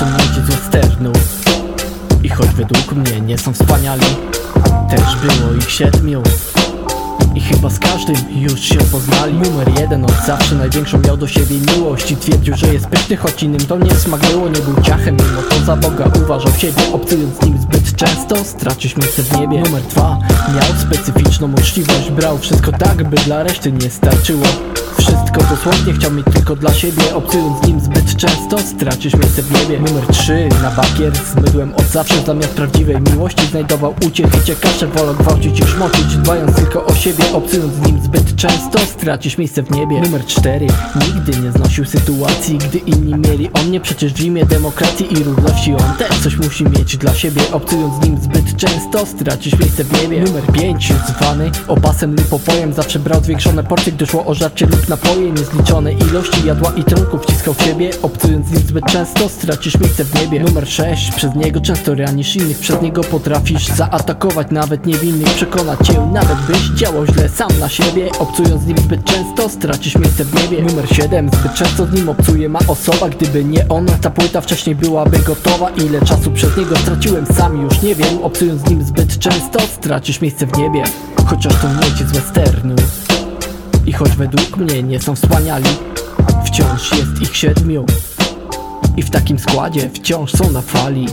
są ludzie ze sternu. I choć według mnie nie są wspaniali Też było ich siedmiu. I chyba z każdym już się poznali. Numer jeden od zawsze największą miał do siebie miłość I twierdził, że jest pyszny, choć innym to nie smaknęło Nie był ciachem, mimo to za Boga uważał siebie Obcując z nim zbyt często, stracić miejsce w niebie. Numer dwa miał specyficzną uczciwość. Brał wszystko tak, by dla reszty nie starczyło. Wszystko dosłownie chciał mieć tylko dla siebie Obcując nim zbyt często. Stracisz miejsce w niebie. Numer 3 na bakier. Z mydłem od zawsze Zamiast prawdziwej miłości znajdował uciechy Ciekasze wolą gwałcić i szmocić Dbając tylko o siebie Obcując nim zbyt często. Stracisz miejsce w niebie. Numer 4 nigdy nie znosił sytuacji Gdy inni mieli on nie przecież w imię demokracji i równości. On też coś musi mieć dla siebie Obcując nim zbyt często. Stracisz miejsce w niebie. Numer 5 zwany opasem lub opojem Zawsze brał zwiększone porcje gdy szło o żarcie lub napoje Niezliczone ilości jadła i trunku wciskał w siebie Obcując nim zbyt często stracisz miejsce w niebie. Numer 6 Przez niego często ranisz innych Przez niego potrafisz zaatakować nawet niewinnych Przekonać cię nawet byś działał źle sam na siebie. Obcując nim zbyt często stracisz miejsce w niebie. Numer 7 Zbyt często z nim obcuje ma osoba Gdyby nie on ta płyta wcześniej byłaby gotowa Ile czasu przez niego straciłem sam już nie wiem. Obcując z nim zbyt często stracisz miejsce w niebie. Chociaż to nie ci z westernu i choć według mnie nie są wspaniali Wciąż jest ich siedmiu. I w takim składzie wciąż są na fali